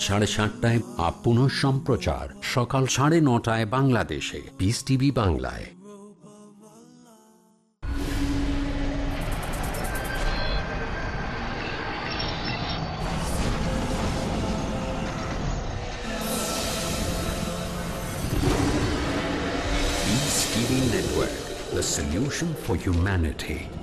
সাড়ে সাতটায় আপন সম্প্রচার। সকাল সাড়ে নটায় বাংলাদেশে। পিস টিভি বাংলায়। Network, the solution for humanity.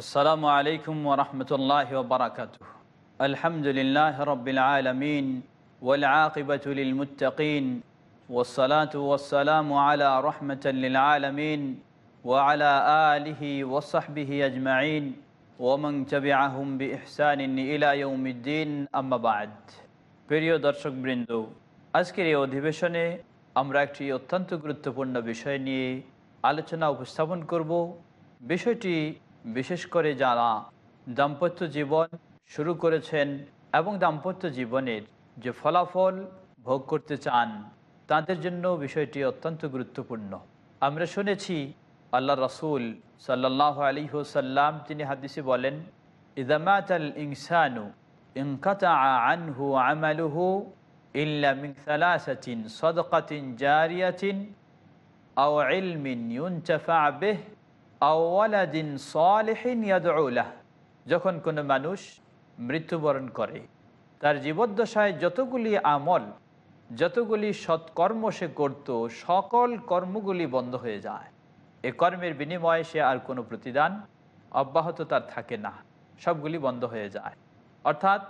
السلام عليكم ورحمة الله وبركاته الحمد لله رب العالمين والعاقبة للمتقين والصلاة والسلام على رحمة للعالمين وعلى آله وصحبه أجمعين ومن تبعهم بإحسان إلى يوم الدين أما بعد প্রিয় দর্শক বৃন্দ আজকের এই অধিবেশনে আমরা একটি অত্যন্ত গুরুত্বপূর্ণ বিষয় নিয়ে আলোচনা উপস্থাপন করব বিষয়টি বিশেষ করে যারা দাম্পত্য জীবন শুরু করেছেন এবং দাম্পত্য জীবনের যে ফলাফল ভোগ করতে চান, তাদের জন্য বিষয়টি অত্যন্ত গুরুত্বপূর্ণ। আমরা শুনেছি, আল্লাহ রসুল সাল্লাহ আলী সাল্লাম তিনি হাদিসে বলেন ইদামাত আল ইনসানু আনহু আমালুহু ইল্লা মিন সালাসাতিন সদকাতিন জারিয়াতিন আও ইলমিন ইউনতাফা বিহ। যখন কোনো মানুষ মৃত্যুবরণ করে, তার জীবদ্দশায় যতগুলি আমল, যতগুলি সৎকর্ম সে করত, সকল কর্মগুলি বন্ধ হয়ে যায়। এ কর্মের বিনিময়ে সে আর কোনো প্রতিদান অব্যাহত তার থাকে না। সবগুলি বন্ধ হয়ে যায়। অর্থাৎ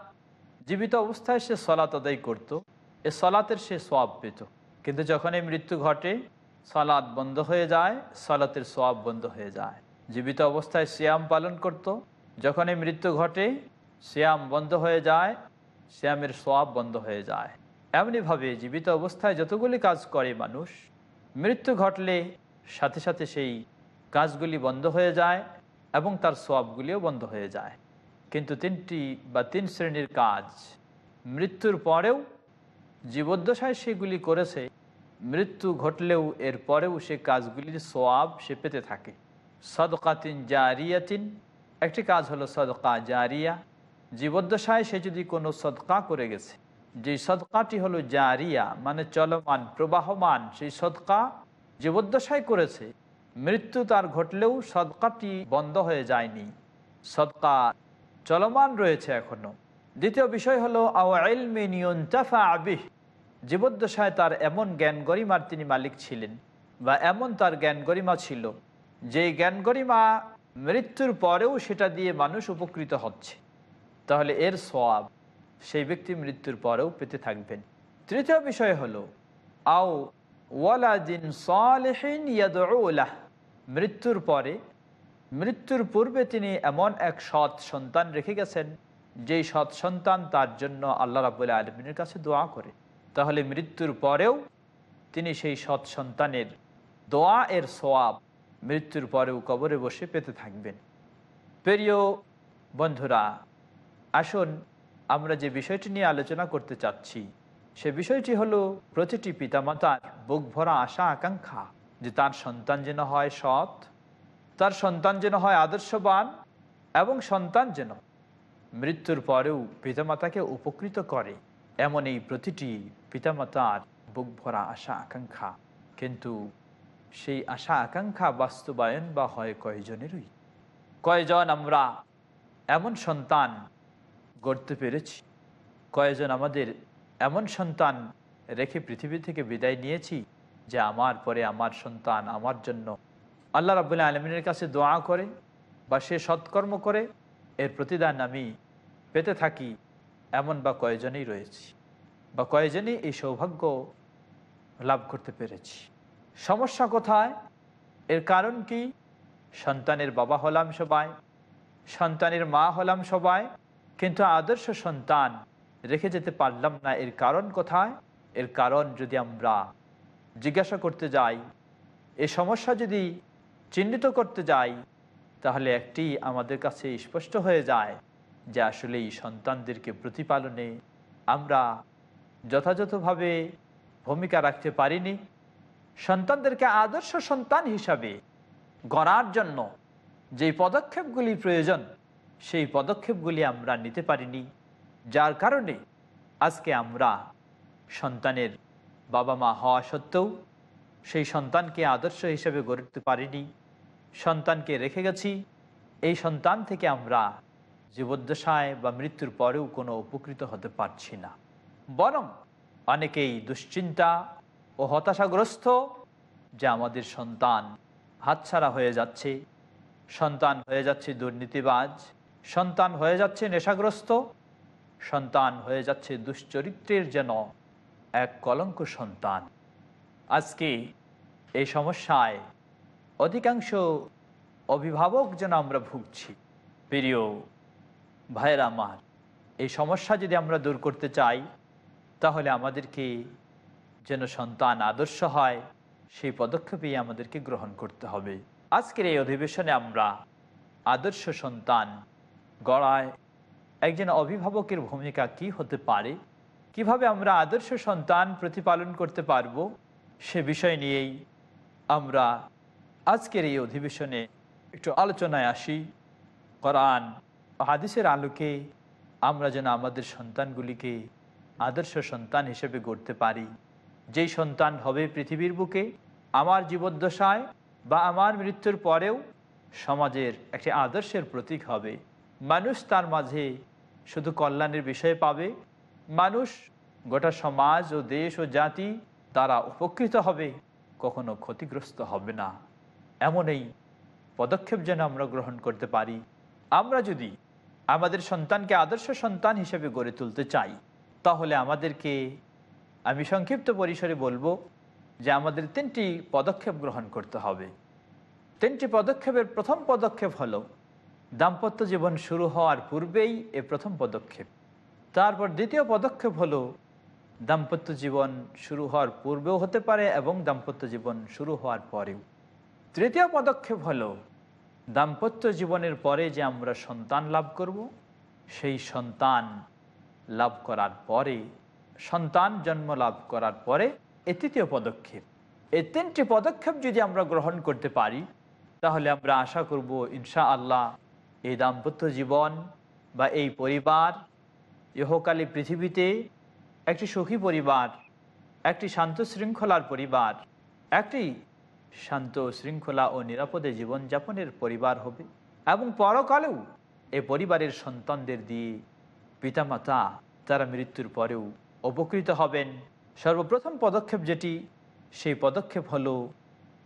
জীবিত অবস্থায় সে সলাত আদায় করত, এ সলাতের সে সব পেত। কিন্তু যখন এই মৃত্যু ঘটে সলাদ বন্ধ হয়ে যায়, সলাতের সোয়াব বন্ধ হয়ে যায়। জীবিত অবস্থায় শ্যাম পালন করত। যখন এই মৃত্যু ঘটে শ্যাম বন্ধ হয়ে যায় শ্যামের সোয়াব বন্ধ হয়ে যায়। এমনিভাবে জীবিত অবস্থায় যতগুলি কাজ করে মানুষ, মৃত্যু ঘটলে সাথে সাথে সেই কাজগুলি বন্ধ হয়ে যায় এবং তার সোয়াবগুলিও বন্ধ হয়ে যায়। কিন্তু তিনটি বা তিন শ্রেণির কাজ মৃত্যুর পরেও জীবদ্দশায় সেগুলি করেছে মৃত্যু ঘটলেও এর পরেও সে কাজগুলির সোয়াব সে পেতে থাকে। সদকাতিন জারিয়াতিন, একটি কাজ হলো সদকা জারিয়া। জীবদ্দশায় সে যদি কোনো সদকা করে গেছে যে সদকাটি হলো জারিয়া মানে চলমান, প্রবাহমান, সেই সদকা জীবদ্দশায় করেছে, মৃত্যু তার ঘটলেও সদকাটি বন্ধ হয়ে যায়নি। সদকা চলমান রয়েছে এখনও। দ্বিতীয় বিষয় হলো আবিহ জীবদ্দশায় তার এমন জ্ঞান গরিমার তিনি মালিক ছিলেন বা এমন তার জ্ঞান গরিমা ছিল যে জ্ঞান গরিমা মৃত্যুর পরেও সেটা দিয়ে মানুষ উপকৃত হচ্ছে। তাহলে এর সওয়াব, সেই ব্যক্তি মৃত্যুর পরেও পেতে থাকবেন। তৃতীয় বিষয় হলো, আও ওয়ালাদিন সালেহিন মৃত্যুর পরে, মৃত্যুর পূর্বে তিনি এমন এক সৎ সন্তান রেখে গেছেন, যেই সৎ সন্তান তার জন্য আল্লাহ রাবুল্লাহ আলমিনের কাছে দোয়া করে। তাহলে মৃত্যুর পরেও তিনি সেই সৎ সন্তানের দোয়া এর সোয়াব মৃত্যুর পরেও কবরে বসে পেতে থাকবেন। প্রিয় বন্ধুরা, আসুন আমরা যে বিষয়টি নিয়ে আলোচনা করতে চাচ্ছি, সে বিষয়টি হলো প্রতিটি পিতামাতার বুক ভরা আশা, আকাঙ্ক্ষা যে তার সন্তান যেন হয় সৎ, তার সন্তান যেন হয় আদর্শবান এবং সন্তান যেন মৃত্যুর পরেও পিতামাতাকে উপকৃত করে। এমন এই প্রতিটি পিতামাতার বুক ভরা আশা আকাঙ্ক্ষা। কিন্তু সেই আশা আকাঙ্ক্ষা বাস্তবায়ন বা হয় কয়জনেরই? কয়জন আমরা এমন সন্তান গড়তে পেরেছি? কয়জন আমাদের এমন সন্তান রেখে পৃথিবী থেকে বিদায় নিয়েছি যে আমার পরে আমার সন্তান আমার জন্য? আল্লাহ রাবুল্লাহ আলমিনের কাছে দোয়া করে বা সে সৎকর্ম করে, এর প্রতিদান আমি পেতে থাকি, এমন বা কয়জনই রয়েছি। বা কয়জনই এই সৌভাগ্য লাভ করতে পেরেছি। সমস্যা কোথায়? এর কারণ কি? সন্তানের বাবা হলাম সবাই, সন্তানের মা হলাম সবাই, কিন্তু আদর্শ সন্তান রেখে যেতে পারলাম না। এর কারণ কোথায়? এর কারণ যদি আমরা জিজ্ঞাসা করতে যাই, এ সমস্যা যদি চিহ্নিত করতে যাই, তাহলে একটি আমাদের কাছে স্পষ্ট হয়ে যায় যে আসলে এই সন্তানদেরকে প্রতিপালনে আমরা যথাযথভাবে ভূমিকা রাখতে পারিনি। সন্তানদেরকে আদর্শ সন্তান হিসাবে গড়ার জন্য যেই পদক্ষেপগুলি প্রয়োজন, সেই পদক্ষেপগুলি আমরা নিতে পারিনি। যার কারণে আজকে আমরা সন্তানের বাবা মা হওয়া সত্ত্বেও সেই সন্তানকে আদর্শ হিসেবে গড়ে তুলতে পারিনি। সন্তানকে রেখে গেছি। এই সন্তান থেকে আমরা জীবদ্দশায় বা মৃত্যুর পরেও কোনো উপকৃত হতে পারছি না। বরং অনেকেই দুশ্চিন্তা ও হতাশাগ্রস্ত যে আমাদের সন্তান হাতছাড়া হয়ে যাচ্ছে। সন্তান হয়ে যাচ্ছে দুর্নীতিবাজ। সন্তান হয়ে যাচ্ছে নেশাগ্রস্ত। সন্তান হয়ে যাচ্ছে দুশ্চরিত্রের যেন এক কলঙ্ক সন্তান। আজকে এই সমস্যায় অধিকাংশ অভিভাবক যেন আমরা ভুগছি। প্রিয় ভাইয়ের আমার, এই সমস্যা যদি আমরা দূর করতে চাই তাহলে আমাদেরকে যেন সন্তান আদর্শ হয়, সেই পদক্ষেপই আমাদেরকে গ্রহণ করতে হবে। আজকের এই অধিবেশনে আমরা আদর্শ সন্তান গড়ায় একজন অভিভাবকের ভূমিকা কি হতে পারে, কীভাবে আমরা আদর্শ সন্তান প্রতিপালন করতে পারব, সে বিষয় নিয়েই আমরা আজকের এই অধিবেশনে একটু আলোচনায় আসি। কোরআন হাদিসের আলোকে আমরা যেন আমাদের সন্তানগুলিকে আদর্শ সন্তান হিসেবে গড়তে পারি। যেই সন্তান হবে পৃথিবীর বুকে, আমার জীবদ্দশায় বা আমার মৃত্যুর পরেও সমাজের একটি আদর্শের প্রতীক হবে। মানুষ তার মাঝে শুধু কল্যাণের বিষয় পাবে। মানুষ গোটা সমাজ ও দেশ ও জাতি তারা উপকৃত হবে, কখনো ক্ষতিগ্রস্ত হবে না। এমন এই পদক্ষেপ যেন আমরা গ্রহণ করতে পারি। আমরা যদি আমাদের সন্তানকে আদর্শ সন্তান হিসেবে গড়ে তুলতে চাই তাহলে আমাদেরকে আমি সংক্ষিপ্ত পরিসরে বলব যে আমাদের তিনটি পদক্ষেপ গ্রহণ করতে হবে। তিনটি পদক্ষেপের প্রথম পদক্ষেপ হলো, দাম্পত্য জীবন শুরু হওয়ার পূর্বেই এ প্রথম পদক্ষেপ। তারপর দ্বিতীয় পদক্ষেপ হলো, দাম্পত্য জীবন শুরু হওয়ার পূর্বেও হতে পারে এবং দাম্পত্য জীবন শুরু হওয়ার পরেও। তৃতীয় পদক্ষেপ হলো, দাম্পত্য জীবনের পরে যে আমরা সন্তান লাভ করব, সেই সন্তান লাভ করার পরে, সন্তান জন্ম লাভ করার পরে, এ তৃতীয় পদক্ষেপ। এই তিনটি পদক্ষেপ যদি আমরা গ্রহণ করতে পারি, তাহলে আমরা আশা করব ইনশা আল্লাহ এই দাম্পত্য জীবন বা এই পরিবার, ইহকালী পৃথিবীতে একটি সুখী পরিবার, একটি শান্ত শৃঙ্খলার পরিবার, একটি শান্ত শৃঙ্খলা ও নিরাপদে জীবনযাপনের পরিবার হবে এবং পরকালেও এ পরিবারের সন্তানদের দিয়ে পিতামাতা, তারা মৃত্যুর পরেও উপকৃত হবেন। সর্বপ্রথম পদক্ষেপ যেটি, সেই পদক্ষেপ হলো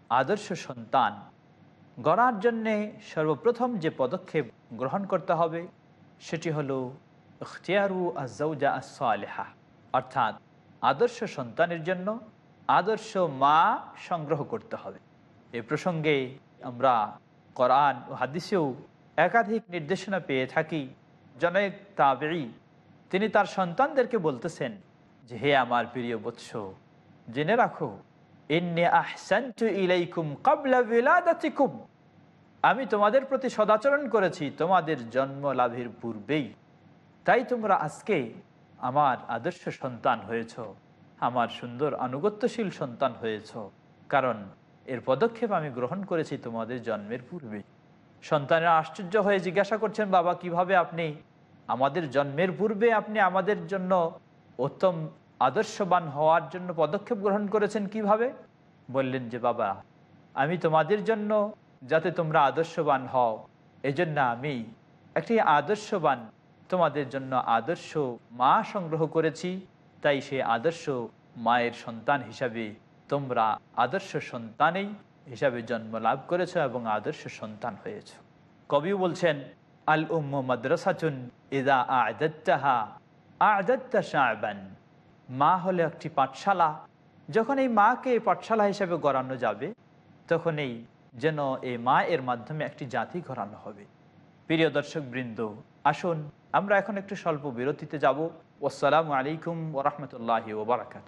আদর্শ সন্তান। গড়ার জন্যে সর্বপ্রথম যে পদক্ষেপ গ্রহণ করতে হবে, সেটি হলো ইখতিয়ারু আজাউজা আসালেহা অর্থাৎ আদর্শ সন্তানের জন্য আদর্শ মা সংগ্রহ করতে হবে। এ প্রসঙ্গে আমরা কোরআন ও হাদিসেও একাধিক নির্দেশনা পেয়ে থাকি। জনক তাবেই তিনি তার সন্তানদেরকে বলতেছেন যে, হে আমার প্রিয় বৎস, জেনে রাখো আমি তোমাদের প্রতি সদাচরণ করেছি, তোমাদের জন্ম লাভের পূর্বেই। তাই তোমরা আজকে আমার আদর্শ সন্তান হয়েছ, আমার সুন্দর আনুগত্যশীল সন্তান হয়েছ। কারণ এর পদক্ষেপ আমি গ্রহণ করেছি তোমাদের জন্মের পূর্বে সন্তানেরা আশ্চর্য হয়ে জিজ্ঞাসা করছেন, বাবা, কীভাবে আপনি আমাদের জন্মের পূর্বে আপনি আমাদের জন্য উত্তম আদর্শবান হওয়ার জন্য পদক্ষেপ গ্রহণ করেছেন কীভাবে? বললেন যে, বাবা, আমি তোমাদের জন্য যাতে তোমরা আদর্শবান হও, এজন্য আমি একটি আদর্শবান, তোমাদের জন্য আদর্শ মা সংগ্রহ করেছি। তাই সে আদর্শ মায়ের সন্তান হিসাবে তোমরা আদর্শ সন্তানেই হিসাবে জন্ম লাভ করেছ এবং আদর্শ সন্তান হয়েছ। কবি বলছেন, আল উম্ম মাদ্রাসাচুন ইদা আদাত্তাহা আদাত্তা শাহবান মা হলো একটি পাঠশালা। যখন এই মাকে পাঠশালা হিসেবে গড়ানো যাবে তখন এই যেন এই মা এর মাধ্যমে একটি জাতি গড়ানো হবে। প্রিয় দর্শক বৃন্দ আসুন, আমরা এখন একটু স্বল্প বিরতিতে যাব। আসসালামু আলাইকুম ওরহমতুল্লাহ ওবরাকাত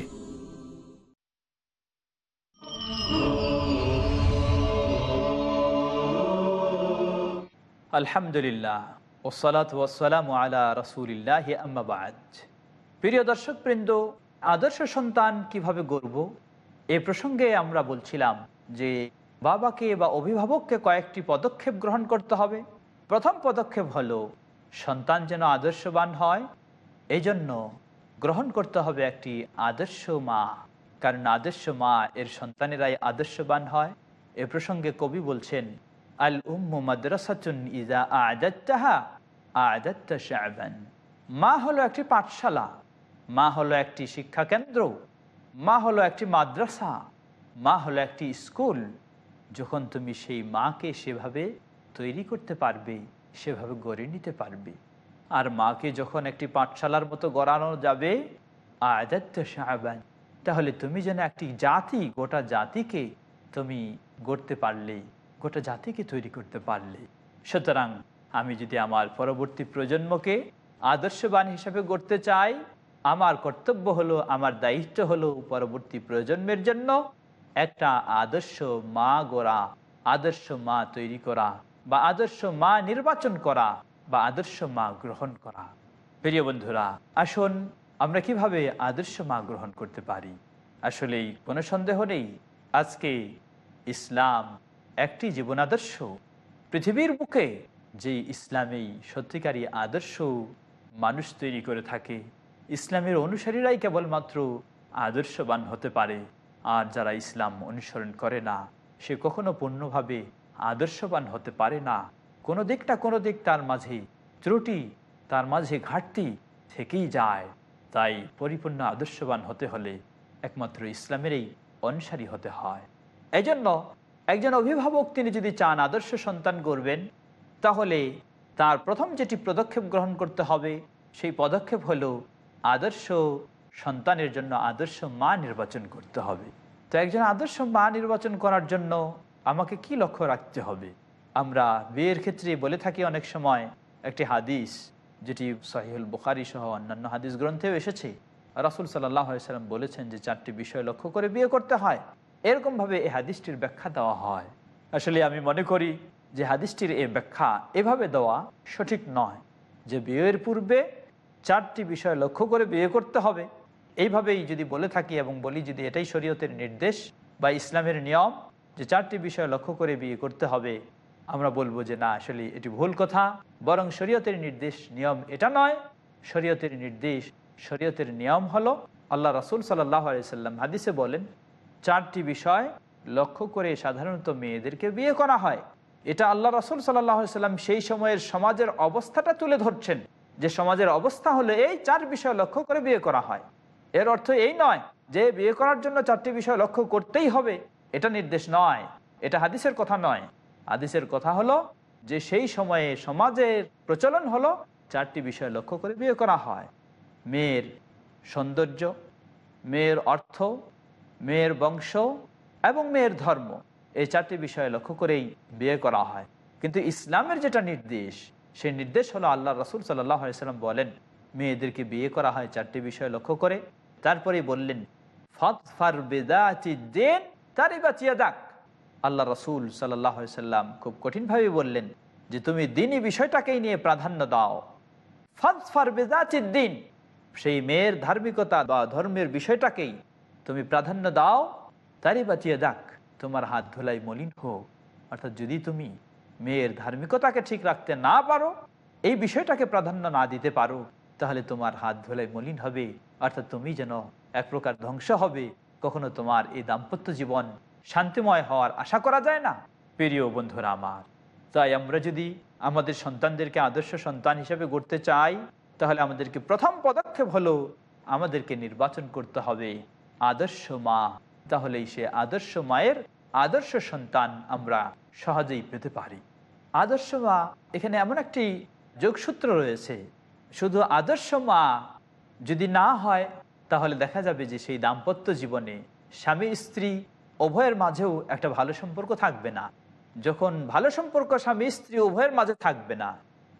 আলহামদুলিল্লাহ ওসালাত ওয়াসালাম আলা রসুলিল্লাহ আম্মাবাদ প্রিয় দর্শক বৃন্দ আদর্শ সন্তান কীভাবে গড়ব এ প্রসঙ্গে আমরা বলছিলাম যে বাবাকে বা অভিভাবককে কয়েকটি পদক্ষেপ গ্রহণ করতে হবে। প্রথম পদক্ষেপ হলো, সন্তান যেন আদর্শবান হয় এই জন্য গ্রহণ করতে হবে একটি আদর্শ মা। কারণ আদর্শ মা এর সন্তানেরাই আদর্শবান হয়। এ প্রসঙ্গে কবি বলছেন আল উম্মু মাদ্রাসাতুন ইজা আদাত্তাহা আদাত্তা শাবান মা হলো একটি পাঠশালা। মা হলো একটি শিক্ষা কেন্দ্র মা হলো একটি মাদ্রাসা। মা হলো একটি স্কুল। যখন তুমি সেই মাকে সেভাবে তৈরি করতে পারবে, সেভাবে গড়ে নিতে পারবে। আর মাকে যখন একটি পাঠশালার মতো গড়ানো যাবে আদাত্ত শাহবান, তাহলে তুমি যেন একটি জাতি, গোটা জাতিকে তুমি গড়তে পারলে। গোটা জাতিকে তৈরি করতে পারলে। সুতরাং আমি যদি আমার পরবর্তী প্রজন্মকে আদর্শবান হিসেবে গড়তে চাই, আমার কর্তব্য হলো, আমার দায়িত্ব হলো পরবর্তী প্রজন্মের জন্য একটা আদর্শ মা গড়া, আদর্শ মা তৈরি করা বা আদর্শ মা নির্বাচন করা বা আদর্শ মা গ্রহণ করা। প্রিয় বন্ধুরা, আসুন আমরা কীভাবে আদর্শ মা গ্রহণ করতে পারি? আসলেই কোনো সন্দেহ নেই, আজকে ইসলাম একটি জীবন আদর্শ। পৃথিবীর বুকে যে ইসলামী সত্যিকারী আদর্শ মানুষ তৈরি করে থাকে, ইসলামের অনুসারীরাই কেবলমাত্র আদর্শবান হতে পারে। আর যারা ইসলাম অনুসরণ করে না, সে কখনো পূর্ণভাবে আদর্শবান হতে পারে না। কোনো দিকটা কোনো দিক তার মাঝে ত্রুটি, তার মাঝে ঘাটতি থেকেই যায়। তাই পরিপূর্ণ আদর্শবান হতে হলে একমাত্র ইসলামেরই অনুসারী হতে হয়। এই জন্য একজন অভিভাবক তিনি যদি চান আদর্শ সন্তান করবেন তাহলে তার প্রথম যেটি পদক্ষেপ গ্রহণ করতে হবে, সেই পদক্ষেপ হলো আদর্শ সন্তানের জন্য আদর্শ মা নির্বাচন করতে হবে। তো একজন আদর্শ মা নির্বাচন করার জন্য আমাকে কি লক্ষ্য রাখতে হবে? আমরা বিয়ের ক্ষেত্রে বলে থাকি অনেক সময় একটি হাদিস, যেটি সাহিহুল বুখারি সহ অন্যান্য হাদিস গ্রন্থেও এসেছে। রাসুল সাল্লাহ সাল্লাম বলেছেন যে চারটি বিষয় লক্ষ্য করে বিয়ে করতে হয়। এরকমভাবে এই হাদিসটির ব্যাখ্যা দেওয়া হয়। আসলে আমি মনে করি যে হাদিসটির এই ব্যাখ্যা এভাবে দেওয়া সঠিক নয় যে বিয়ের পূর্বে চারটি বিষয় লক্ষ্য করে বিয়ে করতে হবে। এইভাবেই যদি বলে থাকি এবং বলি যদি এটাই শরীয়তের নির্দেশ বা ইসলামের নিয়ম যে চারটি বিষয় লক্ষ্য করে বিয়ে করতে হবে, আমরা বলব যে না, আসলে এটি ভুল কথা। বরং শরীয়তের নির্দেশ, নিয়ম এটা নয়। শরীয়তের নির্দেশ, শরীয়তের নিয়ম হলো, আল্লাহ রাসুল সাল্লাহ আলিয়াল্লাম হাদিসে বলেন চারটি বিষয় লক্ষ্য করে সাধারণত মেয়েদেরকে বিয়ে করা হয়। এটা আল্লাহ রসুল সাল্লাম সেই সময়ের সমাজের অবস্থাটা তুলে ধরছেন। যে সমাজের অবস্থা হলে এই চার বিষয় লক্ষ্য করে বিয়ে করা হয়। এর অর্থ এই নয় যে বিয়ে করার জন্য চারটি বিষয় লক্ষ্য করতেই হবে। এটা নির্দেশ নয়। এটা হাদিসের কথা নয়। হাদিসের কথা হলো যে সেই সময়ে সমাজের প্রচলন হলো চারটি বিষয় লক্ষ্য করে বিয়ে করা হয়। মেয়ের সৌন্দর্য, মেয়ের অর্থ মেয়ের বংশ এবং মেয়ের ধর্ম। এই চারটি বিষয় লক্ষ্য করেই বিয়ে করা হয়। কিন্তু ইসলামের যেটা নির্দেশ, সেই নির্দেশ হলো আল্লাহ রসুল সাল্লাম বলেন, মেয়েদেরকে বিয়ে করা হয় চারটি বিষয় লক্ষ্য করে। তারপরে বললেন তারই বাঁচিয়ে দাক আল্লাহ রসুল সাল্লাম খুব কঠিনভাবে বললেন যে, তুমি দিনই বিষয়টাকেই নিয়ে প্রাধান্য দাও। ফতফার বেদাচি দিন সেই মেয়ের ধার্মিকতা বা ধর্মের বিষয়টাকেই তুমি প্রাধান্য দাও, তারই বাঁচিয়ে দাক তোমার হাত ধুলাই মলিন হোক। অর্থাৎ যদি তুমি মেয়ের ধার্মিকতাকে ঠিক রাখতে না পারো, এই বিষয়টাকে প্রাধান্য না দিতে পারো, তাহলে তোমার হাত ধুলাই মলিন হবে। অর্থাৎ তুমি যেন এক প্রকার ধ্বংস হবে। কখনো তোমার এই দাম্পত্য জীবন শান্তিময় হওয়ার আশা করা যায় না? প্রিয় বন্ধুরা আমার, তাই আমরা যদি আমাদের সন্তানদেরকে আদর্শ সন্তান হিসেবে গড়তে চাই, তাহলে আমাদেরকে প্রথম পদক্ষেপ হলো আমাদেরকে নির্বাচন করতে হবে। আদর্শ মা তাহলেই সে আদর্শ মায়ের আদর্শ সন্তান আমরা সহজেই পেতে পারি। আদর্শ মা এখানে এমন একটি যোগসূত্র রয়েছে। শুধু আদর্শ মা যদি না হয়, তাহলে দেখা যাবে যে সেই দাম্পত্য জীবনে স্বামী, স্ত্রী উভয়ের মাঝেও একটা ভালো সম্পর্ক থাকবে না। যখন ভালো সম্পর্ক স্বামী, স্ত্রী উভয়ের মাঝে থাকবে না,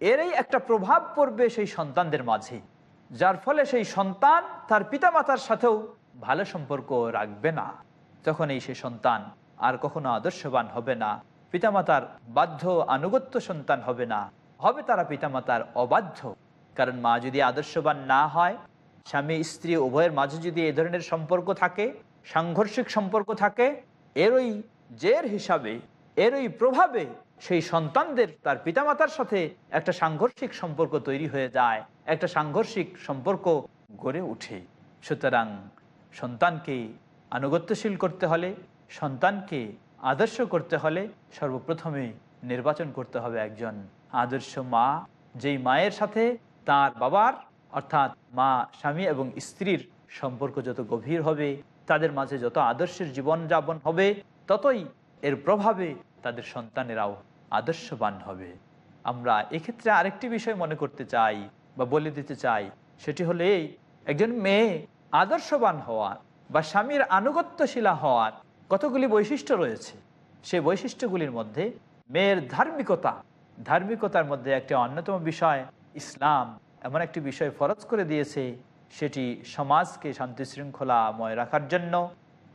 এরই একটা প্রভাব পড়বে সেই সন্তানদের মাঝে। যার ফলে সেই সন্তান তার পিতামাতার সাথেও ভালো সম্পর্ক রাখবে না। তখন এই সে সন্তান আর কখনো আদর্শবান হবে না, পিতামাতার বাধ্য আনুগত্য সন্তান হবে না, হবে তারা পিতামাতার অবাধ্য। কারণ মা যদি আদর্শবান না হয়, স্বামী, স্ত্রী, উভয়ের মাঝে যদি এ ধরনের সম্পর্ক থাকে, সাংঘর্ষিক সম্পর্ক থাকে, এরই জের হিসাবে, এরই প্রভাবে সেই সন্তানদের তার পিতামাতার সাথে একটা সাংঘর্ষিক সম্পর্ক তৈরি হয়ে যায়, একটা সাংঘর্ষিক সম্পর্ক গড়ে ওঠে। সুতরাং সন্তানকে আনুগত্যশীল করতে হলে, সন্তানকে আদর্শ করতে হলে সর্বপ্রথমে নির্বাচন করতে হবে একজন আদর্শ মা। যেই মায়ের সাথে তার বাবার, অর্থাৎ মা, স্বামী এবং স্ত্রীর সম্পর্ক যত গভীর হবে, তাদের মাঝে যত আদর্শের জীবনযাপন হবে, ততই এর প্রভাবে তাদের সন্তানেরাও আদর্শবান হবে। আমরা এক্ষেত্রে আরেকটি বিষয় মনে করতে চাই বা বলে দিতে চাই, সেটি হলে একজন মেয়ে আদর্শবান হওয়ার বা স্বামীর আনুগত্যশীলা হওয়ার কতগুলি বৈশিষ্ট্য রয়েছে? সে বৈশিষ্ট্যগুলির মধ্যে মেয়ের ধার্মিকতা, ধার্মিকতার মধ্যে একটি অন্যতম বিষয় ইসলাম। এমন একটি বিষয় ফরজ করে দিয়েছে, সেটি সমাজকে শান্তি শৃঙ্খলাময় রাখার জন্য।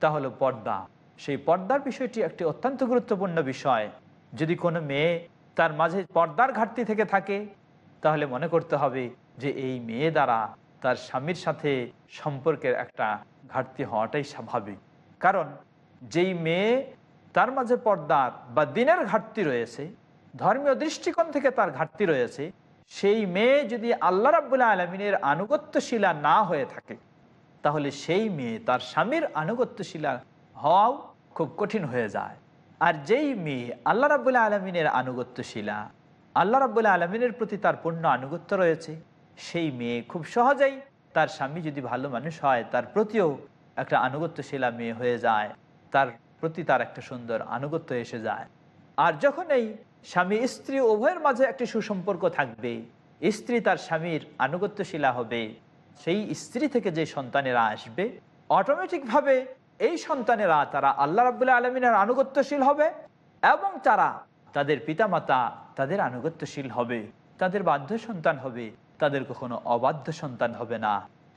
তা হলো পর্দা। সেই পর্দার বিষয়টি একটি অত্যন্ত গুরুত্বপূর্ণ বিষয়। যদি কোনো মেয়ে তার মাঝে পর্দার ঘাটতি থেকে থাকে, তাহলে মনে করতে হবে যে এই মেয়ে দ্বারা তার স্বামীর সাথে সম্পর্কের একটা ঘাটতি হওয়াটাই স্বাভাবিক। কারণ যেই মেয়ে তার মাঝে পর্দার বা দিনের ঘাটতি রয়েছে, ধর্মীয় দৃষ্টিকোণ থেকে তার ঘাটতি রয়েছে, সেই মেয়ে যদি আল্লাহ রাবুল্লাহ আলমিনের আনুগত্যশীলা না হয়ে থাকে, তাহলে সেই মেয়ে তার স্বামীর আনুগত্যশীলা হওয়াও খুব কঠিন হয়ে যায়। আর যেই মেয়ে আল্লাহ রাবুল্লাহ আলমিনের আনুগত্যশীলা, আল্লাহ রাবুল্লাহ আলমিনের প্রতি তার পূর্ণ আনুগত্য রয়েছে সেই মেয়ে খুব সহজেই তার স্বামী যদি ভালো মানুষ হয়, তার প্রতিও একটা আনুগত্যশীলা মেয়ে হয়ে যায়। তার প্রতি তার একটা সুন্দর আনুগত্য এসে যায়। আর যখন এই স্বামী স্ত্রী উভয়ের মাঝে একটি সুসম্পর্ক থাকবে, স্ত্রী তার স্বামীর আনুগত্যশীলা হবে, সেই স্ত্রী থেকে যে সন্তানেরা আসবে, অটোমেটিকভাবে এই সন্তানেরা তারা আল্লাহ রাবুল্লাহ আলমিনের আনুগত্যশীল হবে এবং তারা তাদের পিতামাতা তাদের আনুগত্যশীল হবে, তাদের বাধ্য সন্তান হবে। তাদের কখনো অবাধ্য সন্তান হবে না।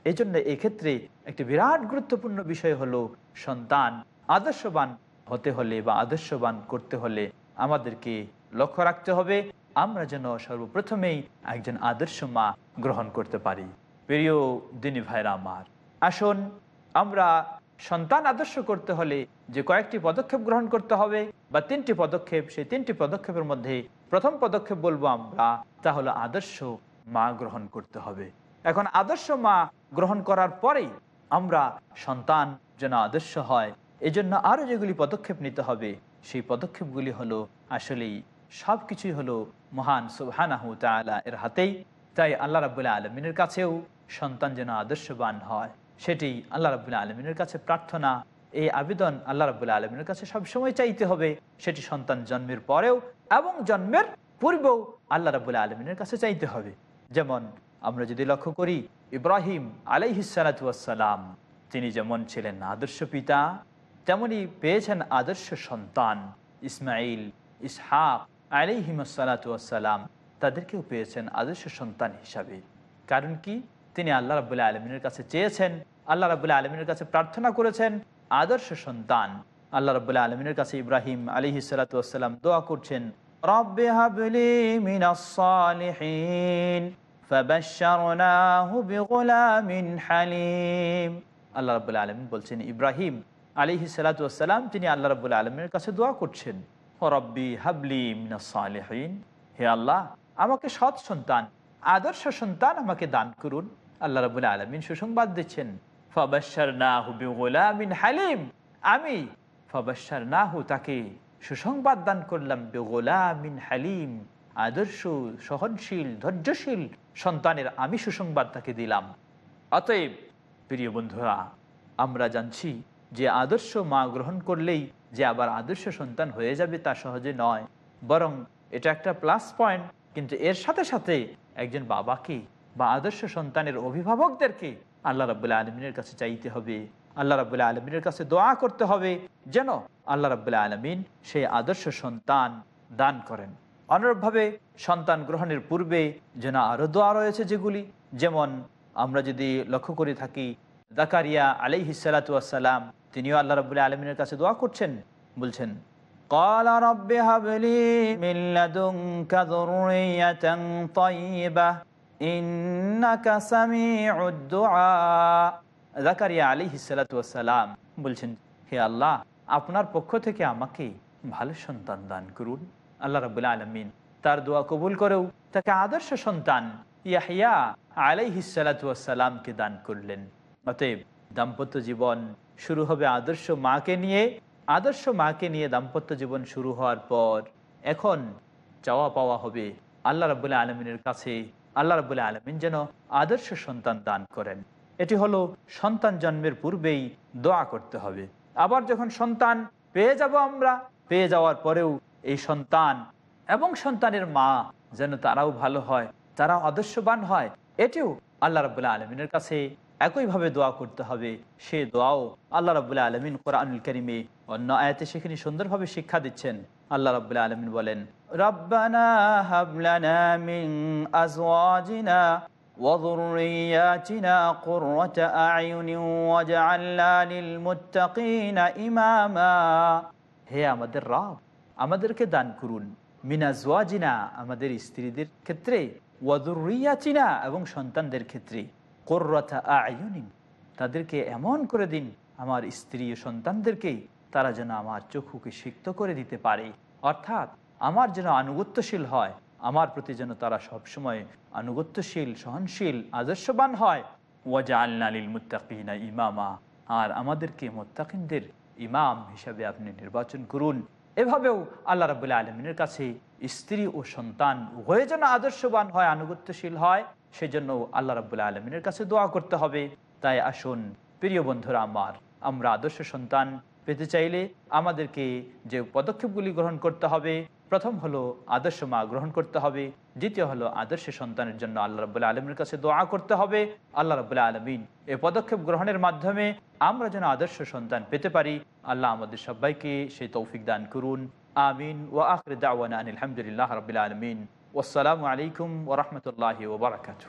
এই জন্য এক্ষেত্রে একটি বিরাট গুরুত্বপূর্ণ বিষয় হলো সন্তান আদর্শবান হতে হলে বা আদর্শবান করতে হলে আমাদেরকে লক্ষ্য রাখতে হবে আমরা যেন সর্বপ্রথমেই একজন আদর্শ মা গ্রহণ করতে পারি। প্রিয় দিনী ভাইরা আমার, আসুন আমরা সন্তান আদর্শ করতে হলে যে কয়েকটি পদক্ষেপ গ্রহণ করতে হবে বা তিনটি পদক্ষেপ, সেই তিনটি পদক্ষেপের মধ্যে প্রথম পদক্ষেপ বলব আমরা, তা হলো আদর্শ মা গ্রহণ করতে হবে। এখন আদর্শ মা গ্রহণ করার পরেই আমরা সন্তান যেন আদর্শ হয়, এজন্য আরও যেগুলি পদক্ষেপ নিতে হবে, সেই পদক্ষেপগুলি হলো আসলেই সব কিছুই হলো মহান সুবহানাহু তাআলা এর হাতেই। তাই আল্লাহ রাবুল্লাহ আলমিনের কাছেও সন্তান যেন আদর্শবান হয় সেটি আল্লাহ রাবুল্লাহ আলমিনের কাছে প্রার্থনা। এই আবেদন আল্লাহ রাবুল্লাহ আলমিনের কাছে সবসময় চাইতে হবে, সেটি সন্তান জন্মের পরেও এবং জন্মের পূর্বেও আল্লাহ রাবুল্লাহ আলমিনের কাছে চাইতে হবে। যেমন আমরা যদি লক্ষ্য করি, ইব্রাহিম আলাইহিসালাম তিনি যেমন ছিলেন আদর্শ পিতা, তেমনি পেয়েছেন আদর্শ সন্তান ইসমাইল ইসহাক আলিহিমসালাতাম তাদেরকেও পেয়েছেন আদর্শ সন্তান হিসাবে। কারণ কি? তিনি আল্লাহ রাবুল্লাহ আলমিনের কাছে চেয়েছেন, আল্লাহ রাবুল্লাহ আলমিনের কাছে প্রার্থনা করেছেন, আদর্শ সন্তান। আল্লাহ রাবুল্লাহ আলমিনের কাছে ইব্রাহিম আলিহি সালাতাম দোয়া করছেন, রব্বে হাবলি মিনাস আল্লাহ রবুল্লা আলম বলছেন, ইব্রাহিম আলিহি সালাতাম তিনি আল্লাহ রবুল্লা আলমের কাছে দোয়া করছেন। হরব্বি হাবলি মিনাসালেহীন হে আল্লাহ, আমাকে সৎ সন্তান, আদর্শ সন্তান আমাকে দান করুন। আল্লাহ রবুল্লা আলমিন সুসংবাদ দিচ্ছেন ফবাসার না হুবি গোলামিন হালিম। আমি ফবাসার না হু তাকে সুসংবাদ দান করলাম, বেগোলামিন হালিম। আদর্শ সহনশীল, ধৈর্যশীল সন্তানের আমি সুসংবাদ তাকে দিলাম। অতএব, প্রিয় বন্ধুরা, আমরা জানছি যে আদর্শ মা গ্রহণ করলেই যে আবার আদর্শ সন্তান হয়ে যাবে তা সহজে নয়। বরং এটা একটা প্লাস পয়েন্ট কিন্তু এর সাথে সাথে একজন বাবাকে বা আদর্শ সন্তানের অভিভাবকদেরকে আল্লাহ রাবুল্লাহ আলমিনের কাছে চাইতে হবে। আল্লাহ রাবুল্লাহ আলমিনের কাছে দোয়া করতে হবে যেন আল্লাহ রাবুল্লাহ আলমিন সেই আদর্শ সন্তান দান করেন। অনুরূপভাবে সন্তান গ্রহণের পূর্বে যেন আরও দোয়া রয়েছে যেগুলি যেমন আমরা যদি লক্ষ্য করে থাকি দাকারিয়া আলাইহি সালাতাম তিনিও আল্লাহ রবুল্লাহ আলমিনের কাছে দোয়া করছেন বলছেন قال رب هب لي من لدنك ذرية طيبة إنك سميع الدعاء জাকারিয়া আলাইহি সালাতাম বলছেন হে আল্লাহ আপনার পক্ষ থেকে আমাকে ভালো সন্তান দান করুন আল্লাহ রাবুল্লাহ আলমিন তার দোয়া কবুল করেও তাকে আদর্শ সন্তান ইয়াহিয়া আলাইহিসালামকে দান করলেন। অতএব দাম্পত্য জীবন শুরু হবে আদর্শ মাকে নিয়ে। আদর্শ মাকে নিয়ে দাম্পত্য জীবন শুরু হওয়ার পর এখন চাওয়া পাওয়া হবে আল্লাহ রাবুল্লাহ আলমিনের কাছে। আল্লাহ রাবুল্লাহ আলমিন যেন আদর্শ সন্তান দান করেন। এটি হলো সন্তান জন্মের পূর্বেই দোয়া করতে হবে। আবার যখন সন্তান পেয়ে যাব আমরা, পেয়ে যাওয়ার পরেও এই সন্তান এবং সন্তানের মা যেন তারাও ভালো হয় তারাও আদর্শবান হয় এটিও আল্লাহ রাবুল্লাহ আলমিনের কাছে একইভাবে দোয়া করতে হবে সে দোয়াও আল্লাহ রাবুল্লাহ আলমিন কোরআনুল করিমে অন্য আয়াতে সেখানে সুন্দরভাবে শিক্ষা দিচ্ছেন আল্লাহ রাবুল্লাহ আলমিন বলেন রব্বানা হাবলানা মিন আজওয়াজিনা وذرياتنا قرة أعين واجعلنا للمتقين إماما হে আমাদের রব আমাদেরকে দান করুন। মিনাজওয়াজিনা আমাদের স্ত্রীদের ক্ষেত্রে ওয়াদুরিয়াচিনা এবং সন্তানদের ক্ষেত্রে। কোর্রথা আয়ুনিন, তাদেরকে এমন করে দিন, আমার স্ত্রী ও সন্তানদেরকে তারা যেন আমার চক্ষুকে সিক্ত করে দিতে পারে। অর্থাৎ, আমার যেন আনুগত্যশীল হয়, আমার প্রতি যেন তারা সবসময় আনুগত্যশীল, সহনশীল, আদর্শবান হয়। ওয়াজা আল্লালিল মুত্তাকিনা ইমামা, আর আমাদেরকে মোত্তাকিনদের ইমাম হিসাবে আপনি নির্বাচন করুন। এভাবেও আল্লাহ রাবুল্লাহ আলমিনের কাছে স্ত্রী ও সন্তান উভয়ে যেন আদর্শবান হয়, আনুগত্যশীল হয়, সেজন্য আল্লাহ রাবুল্লাহ আলমিনের কাছে দোয়া করতে হবে। তাই আসুন, প্রিয় বন্ধুরা আমার, আমরা আদর্শ সন্তান পেতে চাইলে আমাদেরকে যে পদক্ষেপগুলি গ্রহণ করতে হবে, প্রথম হলো আদর্শ মা গ্রহণ করতে হবে, দ্বিতীয় হলো আদর্শ সন্তানের জন্য আল্লাহ রবুল্লাহ আলমীর কাছে দোয়া করতে হবে, আল্লাহ রবুল্লাহ আলমিন এই পদক্ষেপ গ্রহণের মাধ্যমে আমরা যেন আদর্শ সন্তান পেতে পারি, আল্লাহ আমাদের সবাইকে সেই তৌফিক দান করুন, আমিন ও আখর দাওয়ান আলহামদুলিল্লাহ রবিল্লা আলমিন ওসালামু আলাইকুম ওরহমতুল্লাহ ওবরাকাতু